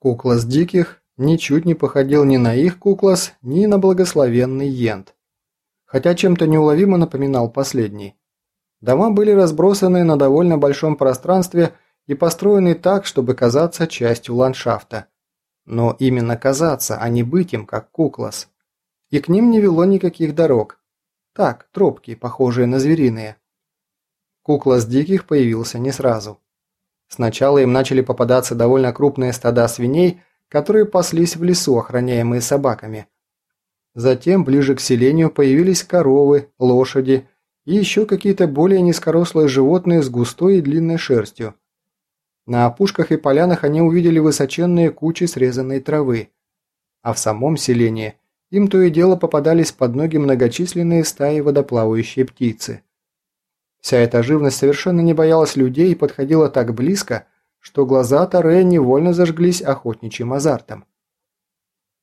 Куклас Диких ничуть не походил ни на их Куклас, ни на благословенный Йент. Хотя чем-то неуловимо напоминал последний. Дома были разбросаны на довольно большом пространстве и построены так, чтобы казаться частью ландшафта. Но именно казаться, а не быть им, как Куклас. И к ним не вело никаких дорог. Так, тропки, похожие на звериные. Куклас Диких появился не сразу. Сначала им начали попадаться довольно крупные стада свиней, которые паслись в лесу, охраняемые собаками. Затем, ближе к селению, появились коровы, лошади и еще какие-то более низкорослые животные с густой и длинной шерстью. На опушках и полянах они увидели высоченные кучи срезанной травы. А в самом селении им то и дело попадались под ноги многочисленные стаи водоплавающей птицы. Вся эта живность совершенно не боялась людей и подходила так близко, что глаза Таре невольно зажглись охотничьим азартом.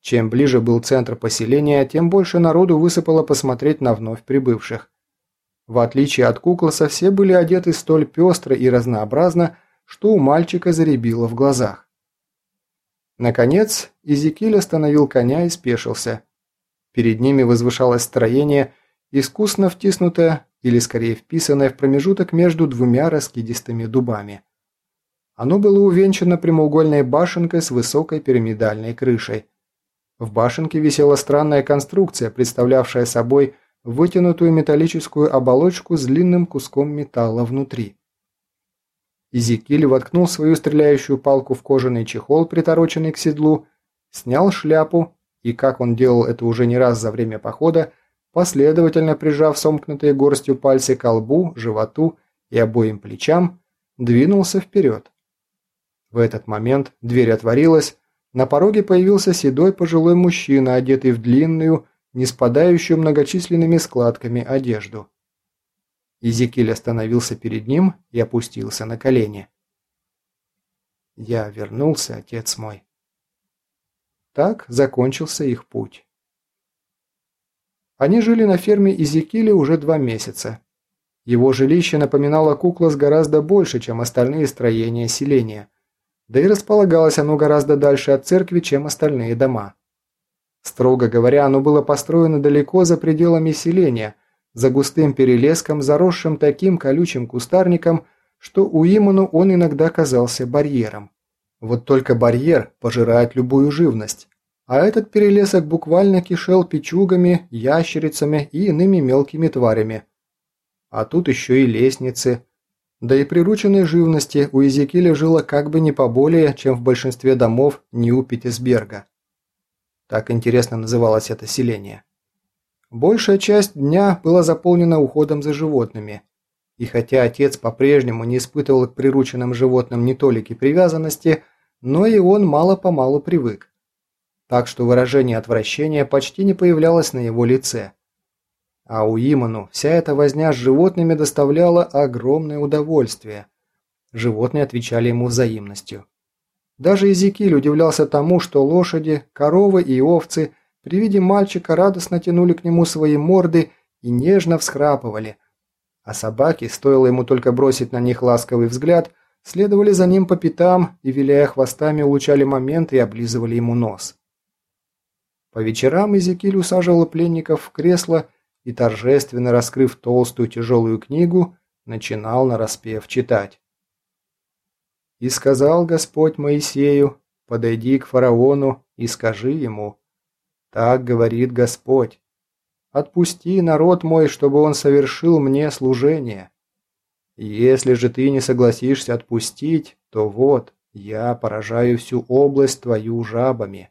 Чем ближе был центр поселения, тем больше народу высыпало посмотреть на вновь прибывших. В отличие от куклоса, все были одеты столь пестро и разнообразно, что у мальчика заребило в глазах. Наконец, Изекиль остановил коня и спешился. Перед ними возвышалось строение, искусно втиснутое или скорее вписанное в промежуток между двумя раскидистыми дубами. Оно было увенчано прямоугольной башенкой с высокой пирамидальной крышей. В башенке висела странная конструкция, представлявшая собой вытянутую металлическую оболочку с длинным куском металла внутри. Изекиль воткнул свою стреляющую палку в кожаный чехол, притороченный к седлу, снял шляпу и, как он делал это уже не раз за время похода, последовательно прижав сомкнутые горстью пальцы к лбу, животу и обоим плечам, двинулся вперед. В этот момент дверь отворилась, на пороге появился седой пожилой мужчина, одетый в длинную, не спадающую многочисленными складками одежду. Изекиль остановился перед ним и опустился на колени. «Я вернулся, отец мой». Так закончился их путь. Они жили на ферме Изекиля уже два месяца. Его жилище напоминало Куклас гораздо больше, чем остальные строения селения. Да и располагалось оно гораздо дальше от церкви, чем остальные дома. Строго говоря, оно было построено далеко за пределами селения, за густым перелеском, заросшим таким колючим кустарником, что у Иману он иногда казался барьером. Вот только барьер пожирает любую живность. А этот перелесок буквально кишел печугами, ящерицами и иными мелкими тварями. А тут еще и лестницы. Да и прирученной живности у Эзекиля жило как бы не поболее, чем в большинстве домов Нью-Питтсберга. Так интересно называлось это селение. Большая часть дня была заполнена уходом за животными. И хотя отец по-прежнему не испытывал к прирученным животным не толики привязанности, но и он мало-помалу привык так что выражение отвращения почти не появлялось на его лице. А у Иману вся эта возня с животными доставляла огромное удовольствие. Животные отвечали ему взаимностью. Даже Изекиль удивлялся тому, что лошади, коровы и овцы при виде мальчика радостно тянули к нему свои морды и нежно всхрапывали. А собаки, стоило ему только бросить на них ласковый взгляд, следовали за ним по пятам и, виляя хвостами, улучали момент и облизывали ему нос. По вечерам Изекиль усаживал пленников в кресло и, торжественно раскрыв толстую тяжелую книгу, начинал нараспев читать. «И сказал Господь Моисею, подойди к фараону и скажи ему, так говорит Господь, отпусти народ мой, чтобы он совершил мне служение. Если же ты не согласишься отпустить, то вот, я поражаю всю область твою жабами»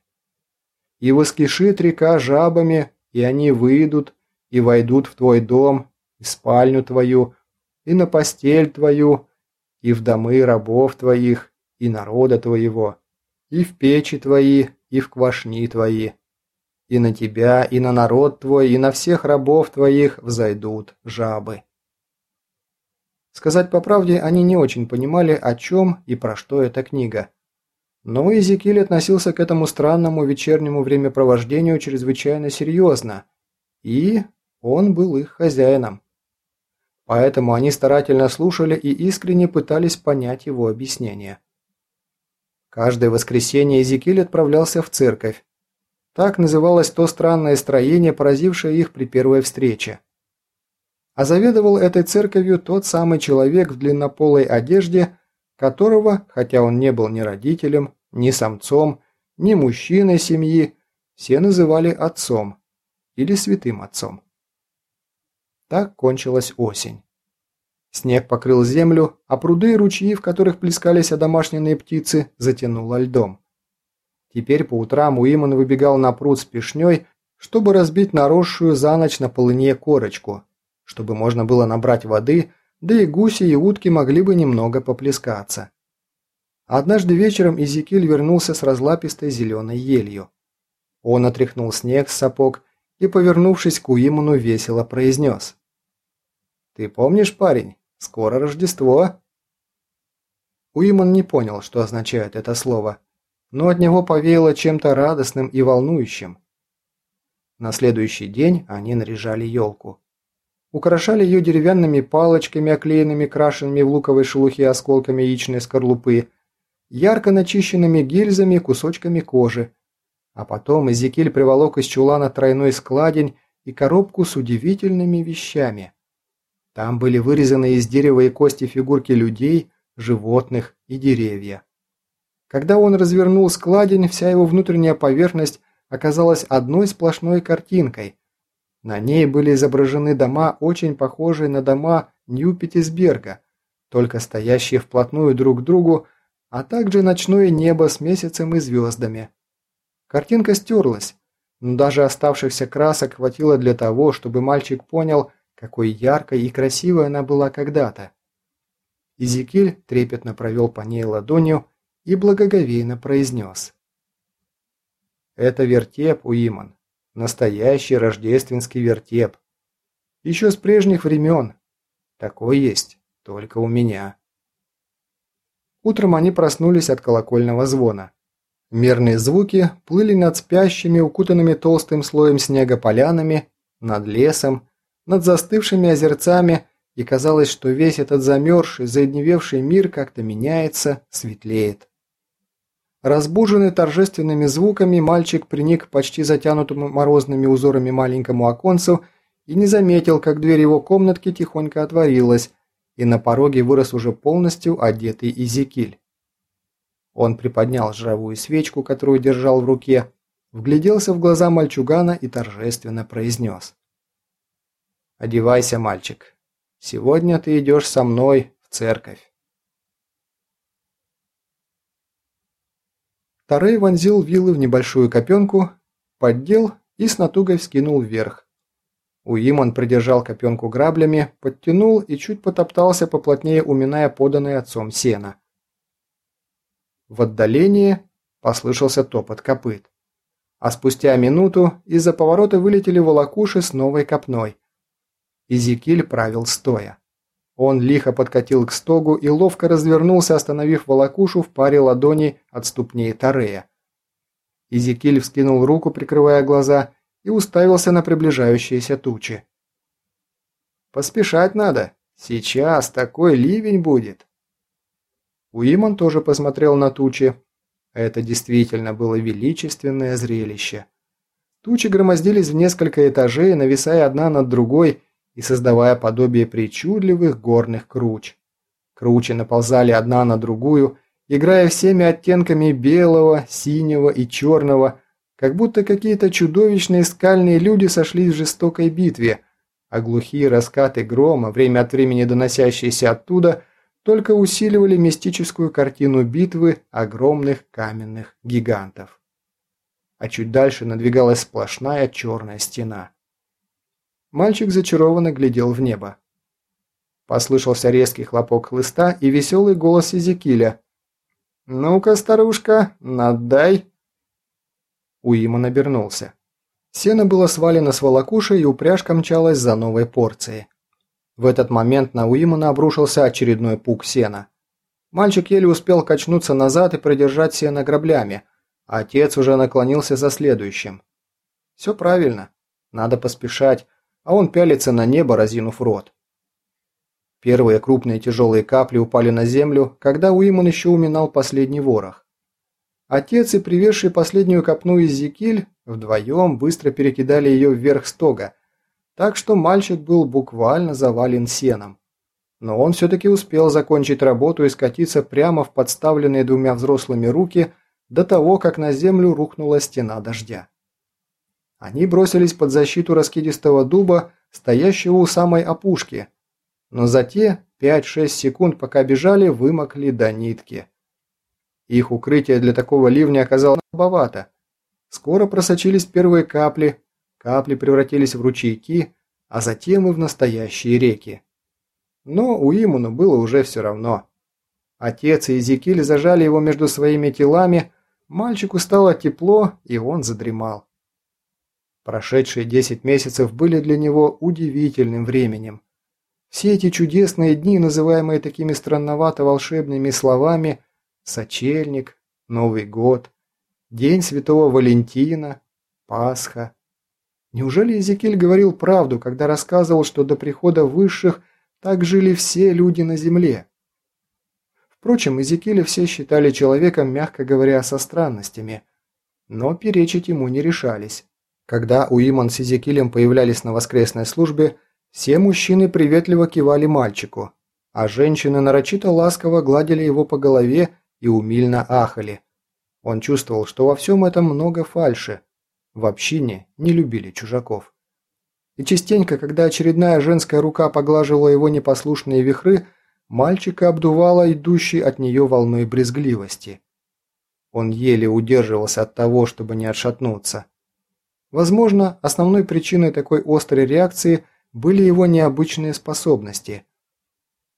и воскишит река жабами, и они выйдут и войдут в твой дом, и спальню твою, и на постель твою, и в домы рабов твоих, и народа твоего, и в печи твои, и в квашни твои. И на тебя, и на народ твой, и на всех рабов твоих взойдут жабы. Сказать по правде, они не очень понимали, о чем и про что эта книга. Но Изекиль относился к этому странному вечернему времяпровождению чрезвычайно серьезно, и он был их хозяином. Поэтому они старательно слушали и искренне пытались понять его объяснение. Каждое воскресенье Эзекиль отправлялся в церковь. Так называлось то странное строение, поразившее их при первой встрече. А заведовал этой церковью тот самый человек в длиннополой одежде, которого, хотя он не был ни родителем, ни самцом, ни мужчиной семьи, все называли отцом или святым отцом. Так кончилась осень. Снег покрыл землю, а пруды и ручьи, в которых плескались одомашненные птицы, затянуло льдом. Теперь по утрам Уиман выбегал на пруд с пешней, чтобы разбить наросшую за ночь на полыне корочку, чтобы можно было набрать воды, да и гуси и утки могли бы немного поплескаться. Однажды вечером Изекиль вернулся с разлапистой зеленой елью. Он отряхнул снег с сапог и, повернувшись к Уиману, весело произнес. «Ты помнишь, парень, Скоро Рождество!» Уиман не понял, что означает это слово, но от него повеяло чем-то радостным и волнующим. На следующий день они наряжали елку. Украшали ее деревянными палочками, оклеенными крашенными в луковой шелухе осколками яичной скорлупы, ярко начищенными гильзами, кусочками кожи. А потом Эзекиль приволок из чулана тройной складень и коробку с удивительными вещами. Там были вырезаны из дерева и кости фигурки людей, животных и деревья. Когда он развернул складень, вся его внутренняя поверхность оказалась одной сплошной картинкой. На ней были изображены дома, очень похожие на дома Нью-Петтисберга, только стоящие вплотную друг к другу, а также ночное небо с месяцем и звездами. Картинка стерлась, но даже оставшихся красок хватило для того, чтобы мальчик понял, какой яркой и красивой она была когда-то. Изекиль трепетно провел по ней ладонью и благоговейно произнес. «Это вертеп, Уиман. Настоящий рождественский вертеп. Еще с прежних времен. Такой есть, только у меня». Утром они проснулись от колокольного звона. Мерные звуки плыли над спящими, укутанными толстым слоем снега полянами, над лесом, над застывшими озерцами, и казалось, что весь этот замерзший, заедневевший мир как-то меняется, светлеет. Разбуженный торжественными звуками, мальчик приник к почти затянутому морозными узорами маленькому оконцу и не заметил, как дверь его комнатки тихонько отворилась, и на пороге вырос уже полностью одетый Изекиль. Он приподнял жировую свечку, которую держал в руке, вгляделся в глаза мальчугана и торжественно произнес. Одевайся, мальчик. Сегодня ты идешь со мной в церковь. Тарей вонзил вилы в небольшую копенку, поддел и с натугой вскинул вверх. Уиман придержал копенку граблями, подтянул и чуть потоптался поплотнее, уминая поданное отцом сено. В отдалении послышался топот копыт. А спустя минуту из-за поворота вылетели волокуши с новой копной. Изекиль правил стоя. Он лихо подкатил к стогу и ловко развернулся, остановив волокушу в паре ладоней от ступней Тарея. Изекиль вскинул руку, прикрывая глаза, и уставился на приближающиеся тучи. «Поспешать надо. Сейчас такой ливень будет». Уиман тоже посмотрел на тучи. Это действительно было величественное зрелище. Тучи громоздились в несколько этажей, нависая одна над другой, и создавая подобие причудливых горных круч. Кручи наползали одна на другую, играя всеми оттенками белого, синего и черного, как будто какие-то чудовищные скальные люди сошлись в жестокой битве, а глухие раскаты грома, время от времени доносящиеся оттуда, только усиливали мистическую картину битвы огромных каменных гигантов. А чуть дальше надвигалась сплошная черная стена. Мальчик зачарованно глядел в небо. Послышался резкий хлопок хлыста и веселый голос Эзекииля. «Ну-ка, старушка, надай!» Уимон обернулся. Сено было свалено с волокуши, и упряжка мчалась за новой порцией. В этот момент на Уимона обрушился очередной пук сена. Мальчик еле успел качнуться назад и продержать сено граблями, а отец уже наклонился за следующим. «Все правильно. Надо поспешать, а он пялится на небо, разинув рот. Первые крупные тяжелые капли упали на землю, когда Уиман еще уминал последний ворох. Отец и привезший последнюю копну из Зикиль вдвоем быстро перекидали ее вверх стога, так что мальчик был буквально завален сеном. Но он все-таки успел закончить работу и скатиться прямо в подставленные двумя взрослыми руки до того, как на землю рухнула стена дождя. Они бросились под защиту раскидистого дуба, стоящего у самой опушки, но за те 5-6 секунд, пока бежали, вымокли до нитки. Их укрытие для такого ливня оказалось слабовато. Скоро просочились первые капли, капли превратились в ручейки, а затем и в настоящие реки. Но у Имуна было уже все равно. Отец и Эзекиль зажали его между своими телами, мальчику стало тепло, и он задремал. Прошедшие 10 месяцев были для него удивительным временем. Все эти чудесные дни, называемые такими странновато-волшебными словами «сочельник», «Новый год», «День Святого Валентина», «Пасха». Неужели Эзекиль говорил правду, когда рассказывал, что до прихода высших так жили все люди на земле? Впрочем, Эзекииля все считали человеком, мягко говоря, со странностями, но перечить ему не решались. Когда Уиман с Эзекилем появлялись на воскресной службе, все мужчины приветливо кивали мальчику, а женщины нарочито ласково гладили его по голове и умильно ахали. Он чувствовал, что во всем этом много фальши. В общине не любили чужаков. И частенько, когда очередная женская рука поглаживала его непослушные вихры, мальчика обдувала идущей от нее волной брезгливости. Он еле удерживался от того, чтобы не отшатнуться. Возможно, основной причиной такой острой реакции – были его необычные способности.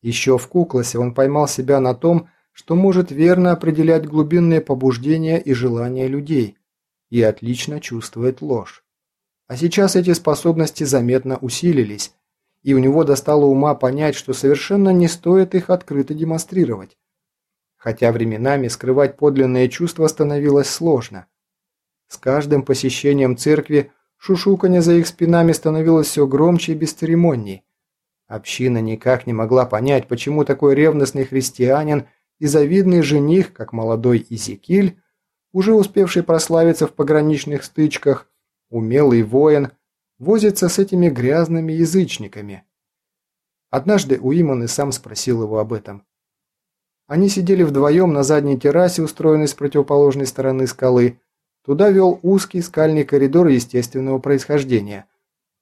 Еще в Кукласе он поймал себя на том, что может верно определять глубинные побуждения и желания людей и отлично чувствует ложь. А сейчас эти способности заметно усилились, и у него достало ума понять, что совершенно не стоит их открыто демонстрировать. Хотя временами скрывать подлинные чувства становилось сложно. С каждым посещением церкви Шушуканье за их спинами становилось все громче и бесцеремонней. Община никак не могла понять, почему такой ревностный христианин и завидный жених, как молодой Изекиль, уже успевший прославиться в пограничных стычках, умелый воин, возится с этими грязными язычниками. Однажды Уиман и сам спросил его об этом. Они сидели вдвоем на задней террасе, устроенной с противоположной стороны скалы, Туда вел узкий скальный коридор естественного происхождения,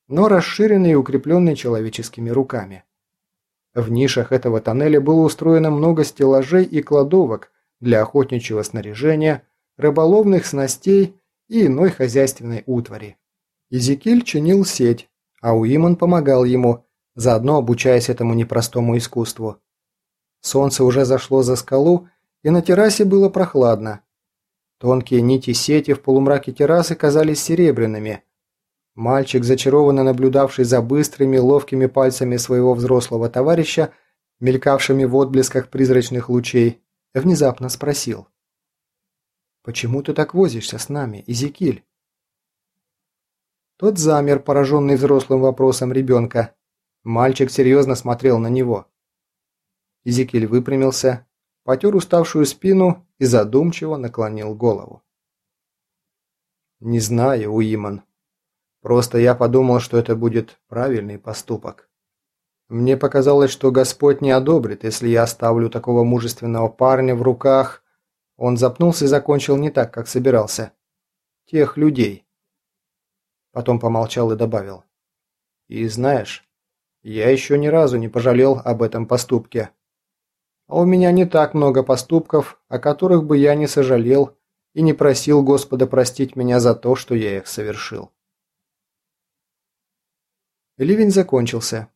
но расширенный и укрепленный человеческими руками. В нишах этого тоннеля было устроено много стеллажей и кладовок для охотничьего снаряжения, рыболовных снастей и иной хозяйственной утвари. Изекиль чинил сеть, а Уиман помогал ему, заодно обучаясь этому непростому искусству. Солнце уже зашло за скалу, и на террасе было прохладно, Тонкие нити сети в полумраке террасы казались серебряными. Мальчик, зачарованно наблюдавший за быстрыми, ловкими пальцами своего взрослого товарища, мелькавшими в отблесках призрачных лучей, внезапно спросил. «Почему ты так возишься с нами, Изекиль?» Тот замер, пораженный взрослым вопросом ребенка. Мальчик серьезно смотрел на него. Изекиль выпрямился, потер уставшую спину и задумчиво наклонил голову. «Не знаю, Уиман. Просто я подумал, что это будет правильный поступок. Мне показалось, что Господь не одобрит, если я оставлю такого мужественного парня в руках...» Он запнулся и закончил не так, как собирался. «Тех людей». Потом помолчал и добавил. «И знаешь, я еще ни разу не пожалел об этом поступке. А у меня не так много поступков, о которых бы я не сожалел и не просил Господа простить меня за то, что я их совершил. Ливень закончился.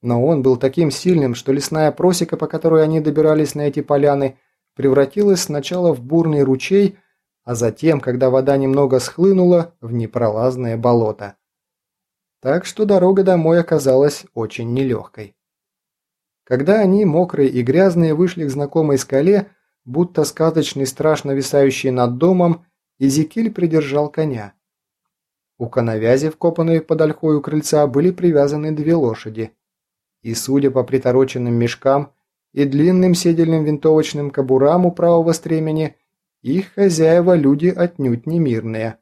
Но он был таким сильным, что лесная просека, по которой они добирались на эти поляны, превратилась сначала в бурный ручей, а затем, когда вода немного схлынула, в непролазное болото. Так что дорога домой оказалась очень нелегкой. Когда они, мокрые и грязные, вышли к знакомой скале, будто сказочный страж, нависающий над домом, Изекиль придержал коня. У коновязи, вкопанной под ольхой у крыльца, были привязаны две лошади. И, судя по притороченным мешкам и длинным седельным винтовочным кобурам у правого стремени, их хозяева люди отнюдь не мирные.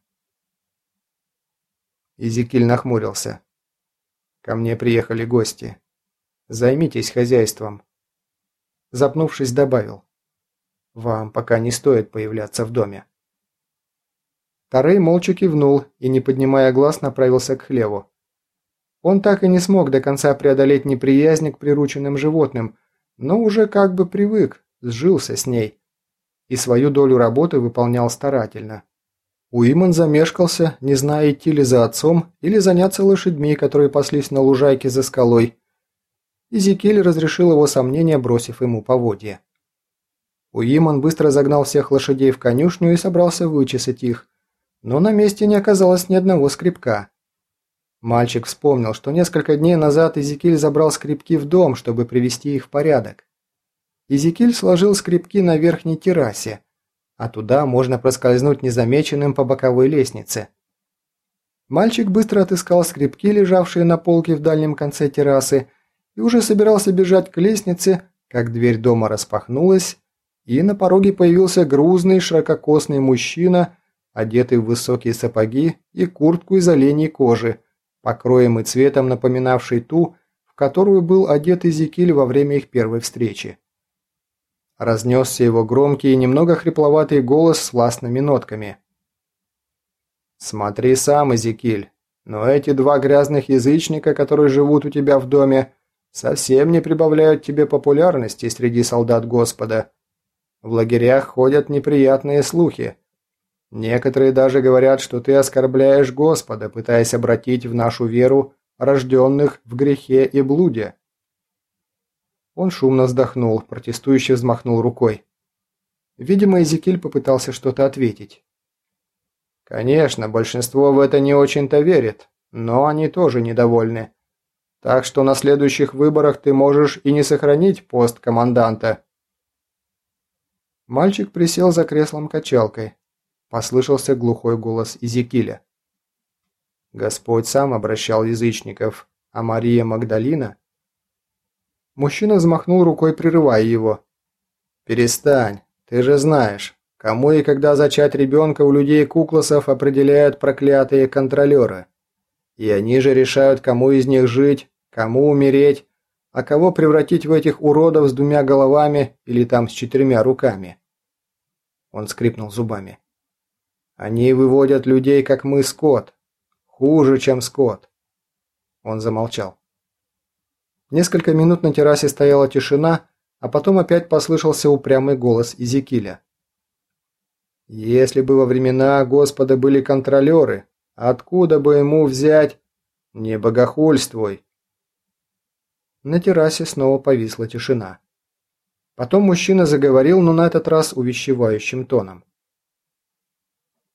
Изекиль нахмурился. «Ко мне приехали гости. Займитесь хозяйством». Запнувшись, добавил. «Вам пока не стоит появляться в доме». Тарей молча кивнул и, не поднимая глаз, направился к хлеву. Он так и не смог до конца преодолеть неприязнь к прирученным животным, но уже как бы привык, сжился с ней. И свою долю работы выполнял старательно. Уиман замешкался, не зная, идти ли за отцом или заняться лошадьми, которые паслись на лужайке за скалой. Изекиль разрешил его сомнения, бросив ему поводья. Уиман быстро загнал всех лошадей в конюшню и собрался вычесать их, но на месте не оказалось ни одного скребка. Мальчик вспомнил, что несколько дней назад Изекиль забрал скребки в дом, чтобы привести их в порядок. Изекиль сложил скребки на верхней террасе, а туда можно проскользнуть незамеченным по боковой лестнице. Мальчик быстро отыскал скребки, лежавшие на полке в дальнем конце террасы, и уже собирался бежать к лестнице, как дверь дома распахнулась, и на пороге появился грузный ширококосный мужчина, одетый в высокие сапоги и куртку из оленей кожи, покроем и цветом напоминавший ту, в которую был одет Изекиль во время их первой встречи. Разнесся его громкий и немного хрипловатый голос с властными нотками. «Смотри сам, Изекиль, но эти два грязных язычника, которые живут у тебя в доме, совсем не прибавляют тебе популярности среди солдат Господа. В лагерях ходят неприятные слухи, Некоторые даже говорят, что ты оскорбляешь Господа, пытаясь обратить в нашу веру рожденных в грехе и блуде. Он шумно вздохнул, протестующе взмахнул рукой. Видимо, Эзекиль попытался что-то ответить. Конечно, большинство в это не очень-то верит, но они тоже недовольны. Так что на следующих выборах ты можешь и не сохранить пост команданта. Мальчик присел за креслом качалкой, Послышался глухой голос Изекиля. Господь сам обращал язычников, а Мария Магдалина... Мужчина взмахнул рукой, прерывая его. «Перестань, ты же знаешь, кому и когда зачать ребенка у людей-куклосов определяют проклятые контролеры. И они же решают, кому из них жить, кому умереть, а кого превратить в этих уродов с двумя головами или там с четырьмя руками». Он скрипнул зубами. Они выводят людей, как мы, скот. Хуже, чем скот. Он замолчал. Несколько минут на террасе стояла тишина, а потом опять послышался упрямый голос Изекиля. «Если бы во времена Господа были контролеры, откуда бы ему взять... Не богохульствуй!» На террасе снова повисла тишина. Потом мужчина заговорил, но на этот раз увещевающим тоном.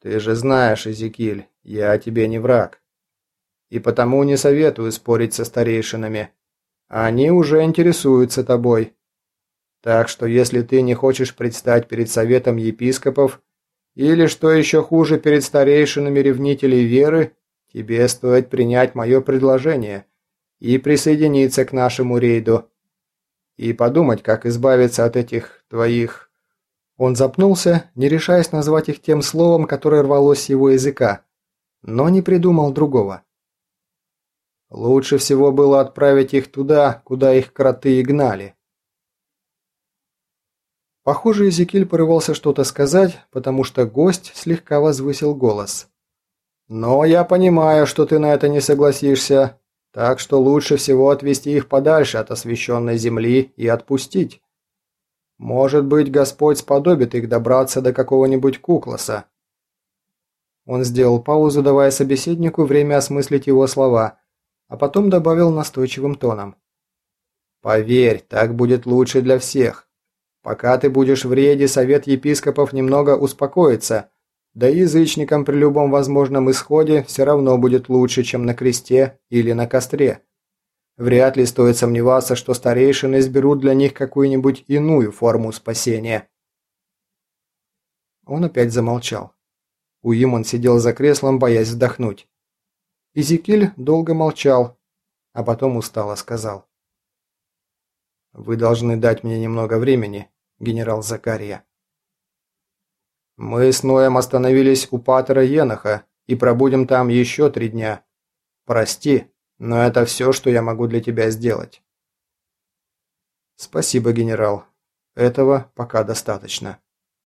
Ты же знаешь, Эзекиль, я тебе не враг. И потому не советую спорить со старейшинами. Они уже интересуются тобой. Так что если ты не хочешь предстать перед советом епископов, или, что еще хуже, перед старейшинами ревнителей веры, тебе стоит принять мое предложение и присоединиться к нашему рейду. И подумать, как избавиться от этих твоих он запнулся, не решаясь назвать их тем словом, которое рвалось с его языка, но не придумал другого. Лучше всего было отправить их туда, куда их кроты и гнали. Похоже, Эзекиль порывался что-то сказать, потому что гость слегка возвысил голос. «Но я понимаю, что ты на это не согласишься, так что лучше всего отвести их подальше от освященной земли и отпустить. Может быть, Господь сподобит их добраться до какого-нибудь куклоса. Он сделал паузу, давая собеседнику время осмыслить его слова, а потом добавил настойчивым тоном. «Поверь, так будет лучше для всех. Пока ты будешь в рейде, совет епископов немного успокоится, да и язычникам при любом возможном исходе все равно будет лучше, чем на кресте или на костре. Вряд ли стоит сомневаться, что старейшины изберут для них какую-нибудь иную форму спасения. Он опять замолчал. Уимон сидел за креслом, боясь вздохнуть. Изекиль долго молчал, а потом устало сказал. «Вы должны дать мне немного времени, генерал Закария». Мы с Ноем остановились у Патера Еноха и пробудем там еще три дня. Прости, но это все, что я могу для тебя сделать. Спасибо, генерал. Этого пока достаточно.